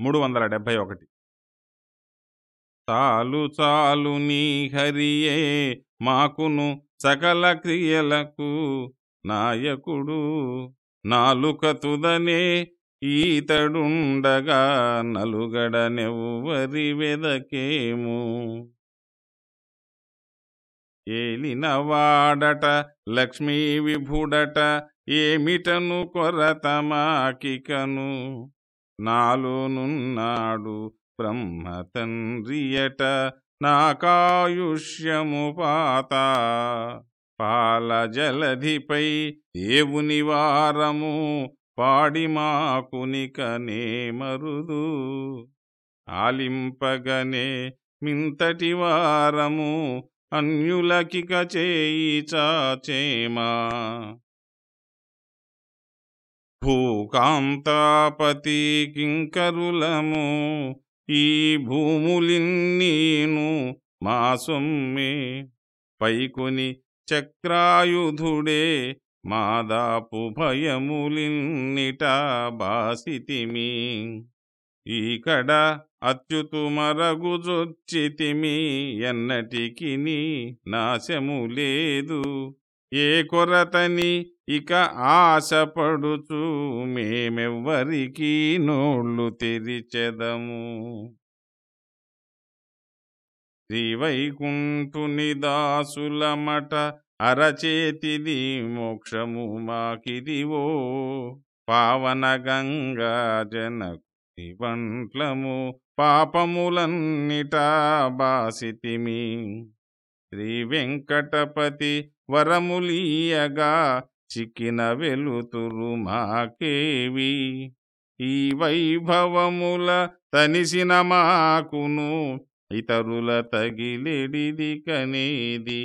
మూడు వందల డెబ్భై ఒకటి. చాలు చాలు నీ హరియే మాకును సకల క్రియలకు నాయకుడు. నాలుక తుదనే ఈతడుండగా నలుగడనెవ్వరి వెదకేము. ఏలినవాడట లక్ష్మీ విభుడట ఏమిటను కొరత మాకికను. నాలోనున్నాడు బ్రహ్మ తండ్రియట నాకాయుష్యము పాత. పాల జలధిపై దేవుని వారము పాడి మాకునికనే మరుదు. ఆలింపగనే మింతటి వారము అన్యులకిక చేయి చాచేమా. భూకాంతాపతి కింకరులము ఈ భూములిన్నీను మా సొమ్మే. పైకొని చక్రాయుధుడే మాదాపు భయములిన్నిట బాసితిమి. ఈకడ అత్యుతుమరగుజొచ్చితిమి ఎన్నటికి నాశము లేదు. ఏ కొరతని ఇక ఆశపడుచు మేమెవ్వరికి నోళ్ళు తెరిచెదము. శ్రీవైకుంఠుని దాసులమట అరచేతిది మోక్షము మాకిదివో. పావన గంగా జనకుని వంట్లము పాపములన్నిటా బాసితిమి. శ్రీ వెంకటపతి వరములీయగా చికిన వెలుతురు మాకేవి. ఈ వైభవముల తనిసిన మాకును ఇతరుల తగిలిడిది కనేది.